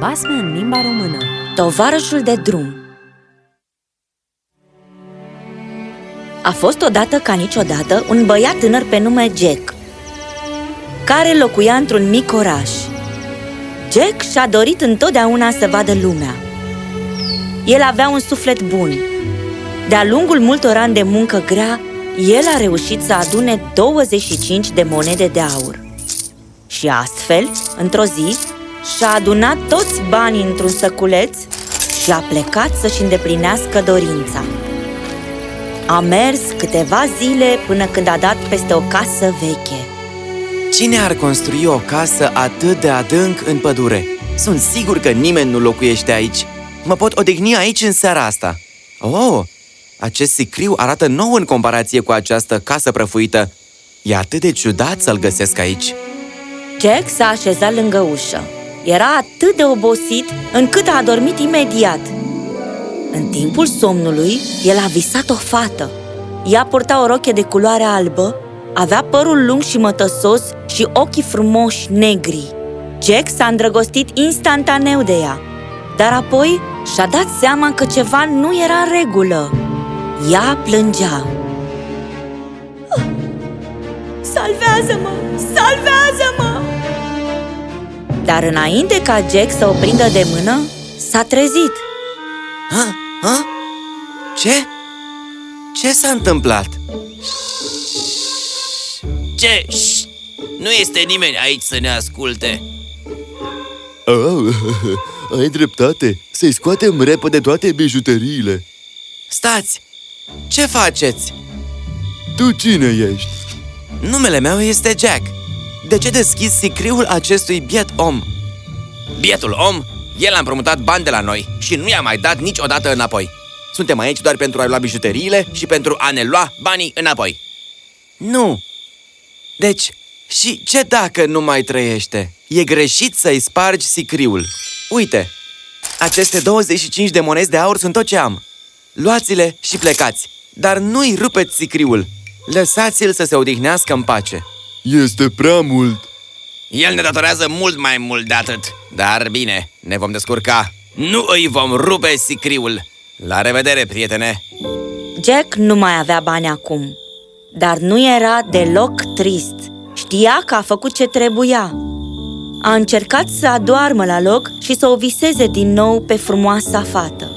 Basme în limba română. Tovarășul de drum. A fost odată ca niciodată un băiat tânăr pe nume Jack Care locuia într-un mic oraș. Jack și-a dorit întotdeauna să vadă lumea. El avea un suflet bun. De-a lungul multor ani de muncă grea El a reușit să adune 25 de monede de aur. Și astfel, într-o zi, și-a adunat toți banii într-un săculeț și a plecat să-și îndeplinească dorința. A mers câteva zile până când a dat peste o casă veche. Cine ar construi o casă atât de adânc în pădure? Sunt sigur că nimeni nu locuiește aici. Mă pot odihni aici în seara asta. Oh, acest sicriu arată nou în comparație cu această casă prăfuită. E atât de ciudat să-l găsesc aici. Jack s-a așezat lângă ușă. Era atât de obosit încât a adormit imediat. În timpul somnului, el a visat o fată. Ea purta o roche de culoare albă, avea părul lung și mătăsos și ochii frumoși negri. Jack s-a îndrăgostit instantaneu de ea, dar apoi și-a dat seama că ceva nu era în regulă. Ea plângea. Ah, salvează-mă! Salvează-mă! Dar înainte ca Jack să o prindă de mână, s-a trezit. Ha? Ha? Ce? Ce s-a întâmplat? Ce? Ș! Nu este nimeni aici să ne asculte. Oh, ai dreptate! Să-i scoatem repede toate bijuteriile! Stați! Ce faceți? Tu cine ești? Numele meu este Jack. De ce deschizi sicriul acestui biet om? Bietul om, el a împrumutat bani de la noi și nu i-a mai dat niciodată înapoi. Suntem aici doar pentru a lua bijuteriile și pentru a ne lua banii înapoi. Nu! Deci, și ce dacă nu mai trăiește? E greșit să-i spargi sicriul. Uite, aceste 25 de monezi de aur sunt tot ce am. Luați-le și plecați, dar nu-i rupeți sicriul. Lăsați-l să se odihnească în pace. Este prea mult! El ne datorează mult mai mult de atât. Dar bine, ne vom descurca. Nu îi vom rupe sicriul. La revedere, prietene! Jack nu mai avea bani acum, dar nu era deloc trist. Știa că a făcut ce trebuia. A încercat să adoarmă la loc și să o viseze din nou pe frumoasa fată.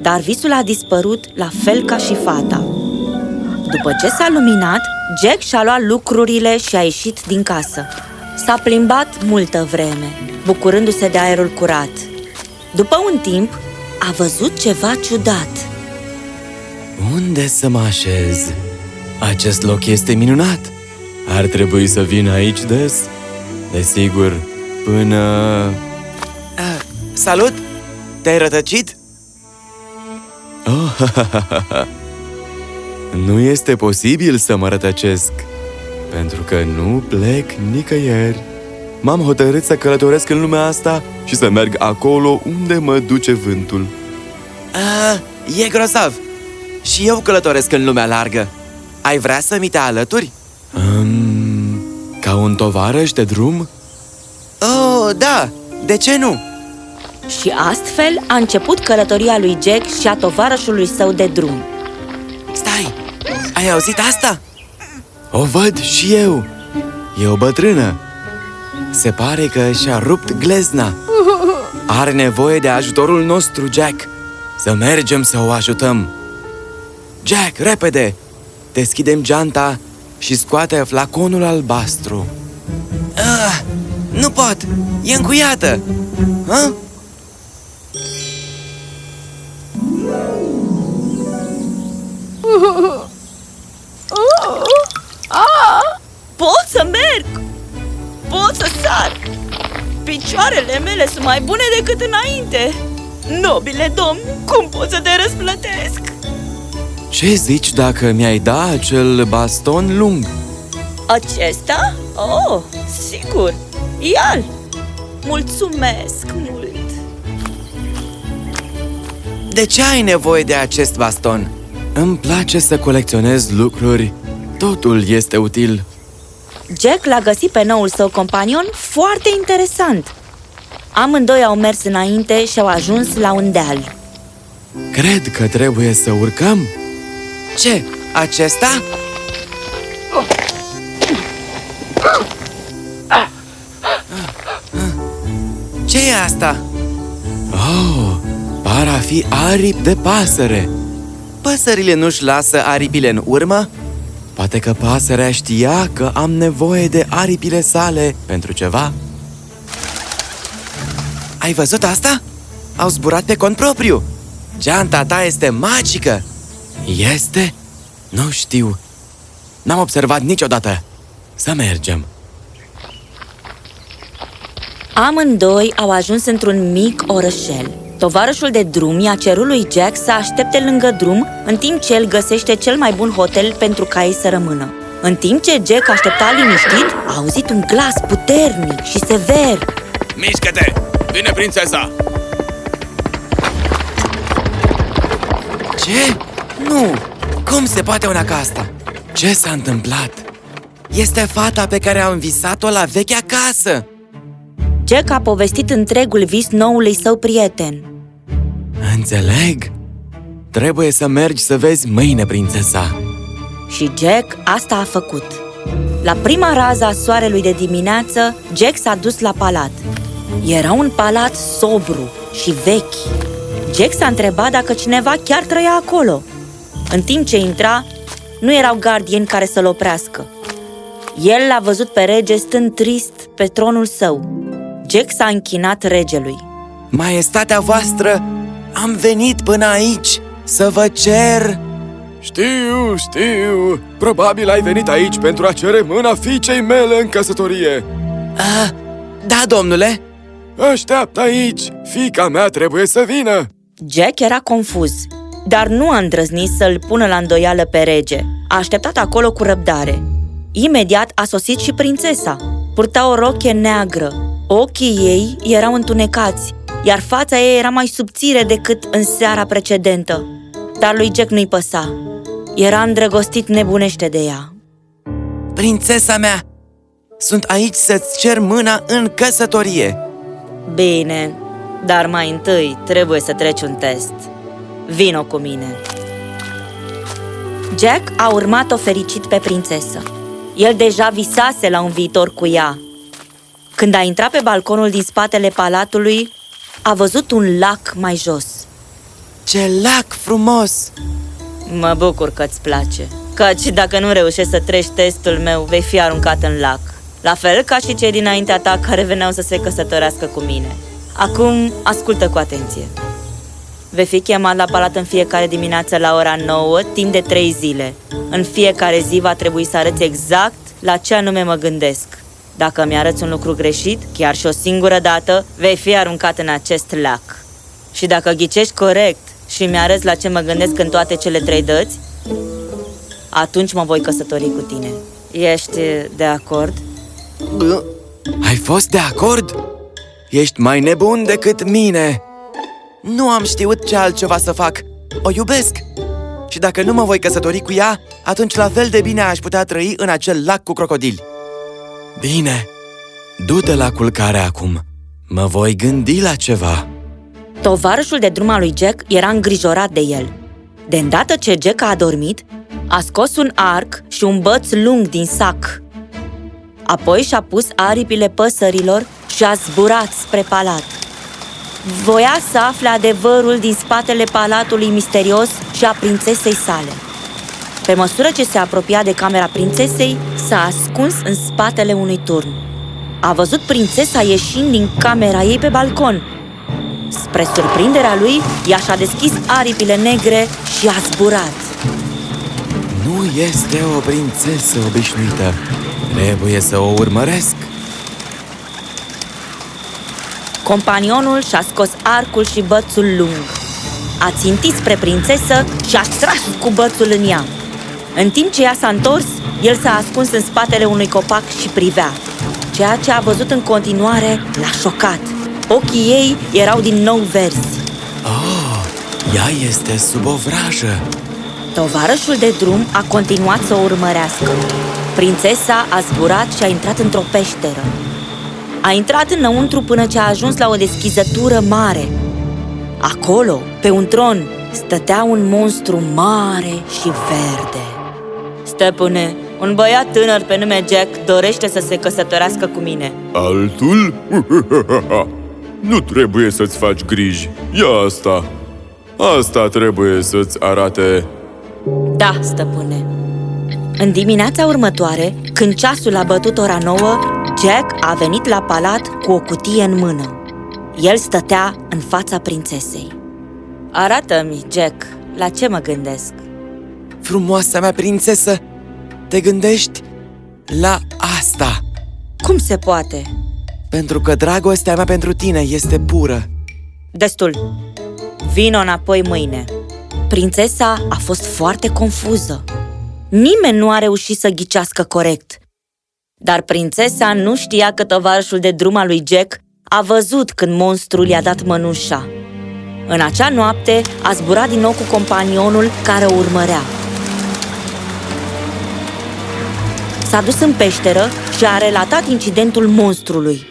Dar visul a dispărut la fel ca și fata. După ce s-a luminat, Jack și-a luat lucrurile și a ieșit din casă. S-a plimbat multă vreme, bucurându-se de aerul curat. După un timp, a văzut ceva ciudat. Unde să mă așez? Acest loc este minunat! Ar trebui să vin aici des? Desigur, până... Ah, salut! Te-ai rătăcit? Oh, nu este posibil să mă rătăcesc, pentru că nu plec nicăieri. M-am hotărât să călătoresc în lumea asta și să merg acolo unde mă duce vântul. Ah, e grozav! Și eu călătoresc în lumea largă. Ai vrea să mi te alături? Um, ca un tovarăș de drum? Oh, da! De ce nu? Și astfel a început călătoria lui Jack și a tovarășului său de drum. Stai! Ai auzit asta? O văd și eu! E o bătrână! Se pare că și-a rupt glezna. Are nevoie de ajutorul nostru, Jack. Să mergem să o ajutăm. Jack, repede! Deschidem geanta și scoate flaconul albastru. Ah, nu pot! E încuiată! Ha? Picioarele mele sunt mai bune decât înainte! Nobile domn, cum pot să te răsplătesc? Ce zici dacă mi-ai da acel baston lung? Acesta? Oh, sigur! Ia-l! Mulțumesc mult! De ce ai nevoie de acest baston? Îmi place să colecționez lucruri. Totul este util. Jack l-a găsit pe noul său companion foarte interesant. Amândoi au mers înainte și au ajuns la un deal. Cred că trebuie să urcăm. Ce? Acesta? ce e asta? Oh, par a fi aripi de pasăre. Păsările nu-și lasă aripile în urmă? Poate că pasărea știa că am nevoie de aripile sale pentru ceva. Ai văzut asta? Au zburat pe cont propriu. Geanta ta este magică. Este? Nu știu. N-am observat niciodată. Să mergem. Amândoi au ajuns într-un mic orășel. Tovarășul de drum i-a cerut lui Jack să aștepte lângă drum, în timp ce el găsește cel mai bun hotel pentru ca ei să rămână. În timp ce Jack aștepta liniștit, a auzit un glas puternic și sever. Mișcă-te! Vine prințesa! Ce? Nu! Cum se poate una ca asta? Ce s-a întâmplat? Este fata pe care am visat-o la vechea casă! Jack a povestit întregul vis noului său prieten. Înțeleg. Trebuie să mergi să vezi mâine, prințesa. Și Jack asta a făcut. La prima rază a soarelui de dimineață, Jack s-a dus la palat. Era un palat sobru și vechi. Jack s-a întrebat dacă cineva chiar trăia acolo. În timp ce intra, nu erau gardieni care să-l oprească. El l-a văzut pe rege stând trist pe tronul său. Jack s-a închinat regelui. Maestatea voastră, am venit până aici să vă cer... Știu, știu. Probabil ai venit aici pentru a cere mâna fiicei mele în căsătorie. A, da, domnule. Așteaptă aici. Fica mea trebuie să vină. Jack era confuz, dar nu a îndrăznit să-l pună la îndoială pe rege. A așteptat acolo cu răbdare. Imediat a sosit și prințesa. Purta o rochie neagră. Ochii ei erau întunecați, iar fața ei era mai subțire decât în seara precedentă. Dar lui Jack nu-i păsa. Era îndrăgostit nebunește de ea. Prințesa mea, sunt aici să-ți cer mâna în căsătorie. Bine, dar mai întâi trebuie să treci un test. Vino cu mine. Jack a urmat-o fericit pe prințesă. El deja visase la un viitor cu ea. Când a intrat pe balconul din spatele palatului, a văzut un lac mai jos. Ce lac frumos! Mă bucur că-ți place, căci dacă nu reușești să treci testul meu, vei fi aruncat în lac. La fel ca și cei dinaintea ta care veneau să se căsătorească cu mine. Acum, ascultă cu atenție. Vei fi chemat la palat în fiecare dimineață la ora 9, timp de 3 zile. În fiecare zi va trebui să arăți exact la ce anume mă gândesc. Dacă mi-arăți un lucru greșit, chiar și o singură dată, vei fi aruncat în acest lac. Și dacă ghicești corect și mi-arăți la ce mă gândesc în toate cele trei dăți, atunci mă voi căsători cu tine. Ești de acord? Ai fost de acord? Ești mai nebun decât mine. Nu am știut ce altceva să fac. O iubesc. Și dacă nu mă voi căsători cu ea, atunci la fel de bine aș putea trăi în acel lac cu crocodili. Bine, du-te la culcare acum. Mă voi gândi la ceva. Tovarășul de drum al lui Jack era îngrijorat de el. De îndată ce Jack a adormit, a scos un arc și un băț lung din sac. Apoi și-a pus aripile păsărilor și a zburat spre palat. Voia să afle adevărul din spatele palatului misterios și a prințesei sale. Pe măsură ce se apropia de camera prințesei, s-a ascuns în spatele unui turn. A văzut prințesa ieșind din camera ei pe balcon. Spre surprinderea lui, ea și-a deschis aripile negre și a zburat. Nu este o prințesă obișnuită. Trebuie să o urmăresc. Companionul și-a scos arcul și bățul lung. A țintit spre prințesă și a tras cu bățul în ea. În timp ce ea s-a întors, el s-a ascuns în spatele unui copac și privea. Ceea ce a văzut în continuare l-a șocat. Ochii ei erau din nou verzi. Oh, ea este sub o vrajă. Tovarășul de drum a continuat să o urmărească. Prințesa a zburat și a intrat într-o peșteră. A intrat înăuntru până ce a ajuns la o deschizătură mare. Acolo, pe un tron, stătea un monstru mare și verde. Stăpâne, un băiat tânăr pe nume Jack dorește să se căsătorească cu mine. Altul? nu trebuie să-ți faci griji. Ia asta. Asta trebuie să-ți arate... Da, stăpâne. În dimineața următoare, când ceasul a bătut ora nouă, Jack a venit la palat cu o cutie în mână. El stătea în fața prințesei. Arată-mi, Jack, la ce mă gândesc. Frumoasa mea prințesă, te gândești la asta Cum se poate? Pentru că dragostea mea pentru tine este pură Destul. Vino înapoi mâine. Prințesa a fost foarte confuză. Nimeni nu a reușit să ghicească corect. Dar prințesa nu știa că tovarășul de drum al lui Jack a văzut când monstrul i-a dat mănușa. În acea noapte a zburat din nou cu companionul care o urmărea. S-a dus în peșteră și a relatat incidentul monstrului.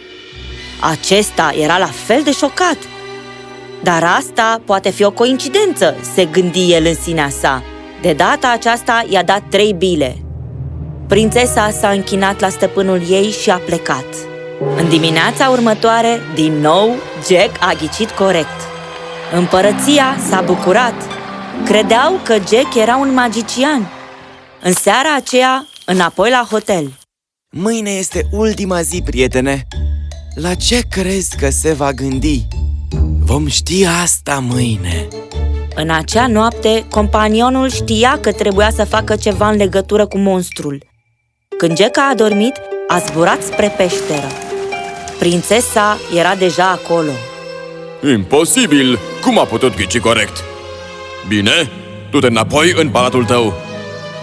Acesta era la fel de șocat. Dar asta poate fi o coincidență, se gândi el în sinea sa. De data aceasta i-a dat trei bile. Prințesa s-a închinat la stăpânul ei și a plecat. În dimineața următoare, din nou, Jack a ghicit corect. Împărăția s-a bucurat. Credeau că Jack era un magician. În seara aceea, înapoi la hotel. Mâine este ultima zi, prietene La ce crezi că se va gândi? Vom ști asta mâine În acea noapte, companionul știa că trebuia să facă ceva în legătură cu monstrul. Când Jack a adormit, a zburat spre peșteră. Prințesa era deja acolo. Imposibil! Cum a putut ghici corect? Bine, du-te înapoi în palatul tău.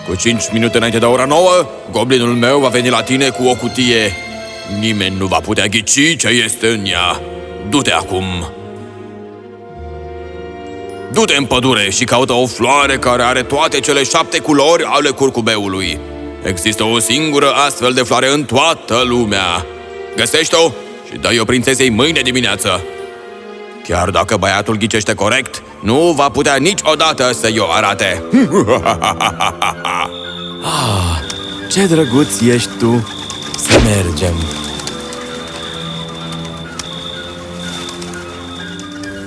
Cu cinci minute înainte de ora nouă, goblinul meu va veni la tine cu o cutie. Nimeni nu va putea ghici ce este în ea. Du-te acum! Du-te în pădure și caută o floare care are toate cele șapte culori ale curcubeului. Există o singură astfel de floare în toată lumea. Găsește-o și dă-i-o prințesei mâine dimineață. Chiar dacă băiatul ghicește corect, nu va putea niciodată să-i o arate. Ce drăguț ești tu Să mergem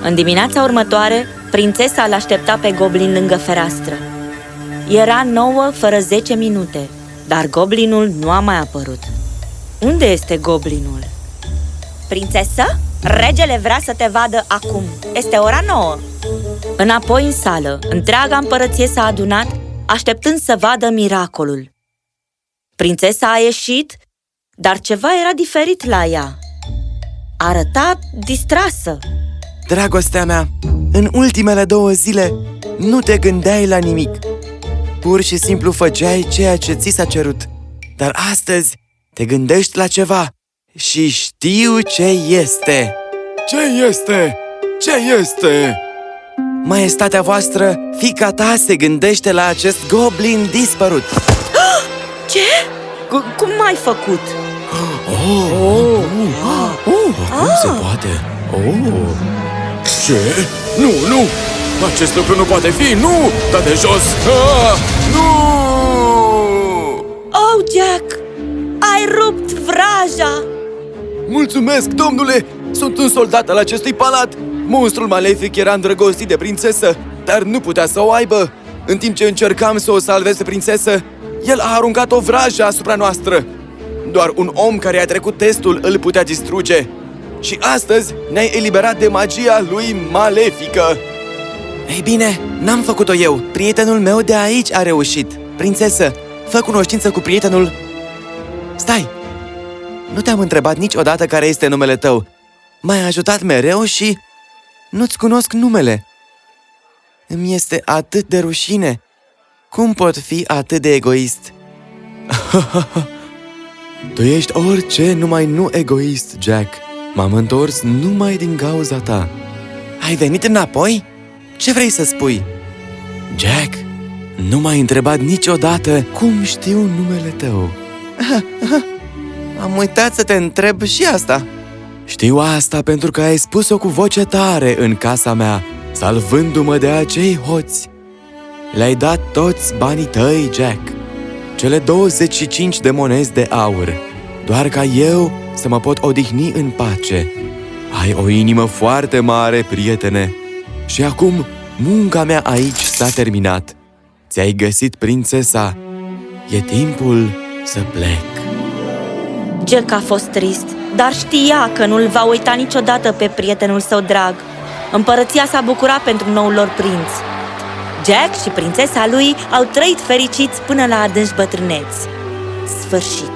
În dimineața următoare, prințesa îl aștepta pe goblin lângă fereastră. Era nouă fără zece minute, dar goblinul nu a mai apărut. Unde este goblinul? Prințesă? Regele vrea să te vadă acum. Este ora nouă. Înapoi în sală, întreaga împărăție s-a adunat, așteptând să vadă miracolul. Prințesa a ieșit, dar ceva era diferit la ea. Arăta distrasă. Dragostea mea, în ultimele două zile nu te gândeai la nimic Pur și simplu făceai ceea ce ți s-a cerut Dar astăzi te gândești la ceva și știu ce este Ce este? Ce este? Maestatea voastră, fica ta se gândește la acest goblin dispărut Ce? Cu- cum ai făcut? Oh, cum se poate? Oh. Ce? Nu, nu! Acest lucru nu poate fi! Nu! Da de jos! Ah, nu! Oh, Jack! Ai rupt vraja! Mulțumesc, domnule! Sunt un soldat al acestui palat. Monstrul malefic era îndrăgostit de prințesă Dar nu putea să o aibă. În timp ce încercam să o salvez pe prințesă El a aruncat o vrajă asupra noastră. Doar un om care a trecut testul îl putea distruge. Și astăzi ne-ai eliberat de magia lui malefică. Ei bine, n-am făcut-o eu. Prietenul meu de aici a reușit. Prințesă, fă cunoștință cu prietenul. Stai! Nu te-am întrebat niciodată care este numele tău M-ai ajutat mereu și... Nu-ți cunosc numele Îmi este atât de rușine Cum pot fi atât de egoist? tu ești orice, numai nu egoist, Jack M-am întors numai din cauza ta Ai venit înapoi? Ce vrei să spui? Jack, nu m-ai întrebat niciodată cum știu numele tău Am uitat să te întreb și asta Știu asta pentru că ai spus-o cu voce tare în casa mea, salvându-mă de acei hoți. Le-ai dat toți banii tăi, Jack, cele 25 de monezi de aur, doar ca eu să mă pot odihni în pace. Ai o inimă foarte mare, prietene, și acum munca mea aici s-a terminat. Ți-ai găsit prințesa. E timpul să plec. Jack a fost trist, dar știa că nu-l va uita niciodată pe prietenul său drag. Împărăția s-a bucurat pentru noul lor prinț. Jack și prințesa lui au trăit fericiți până la adânci bătrâneți. Sfârșit.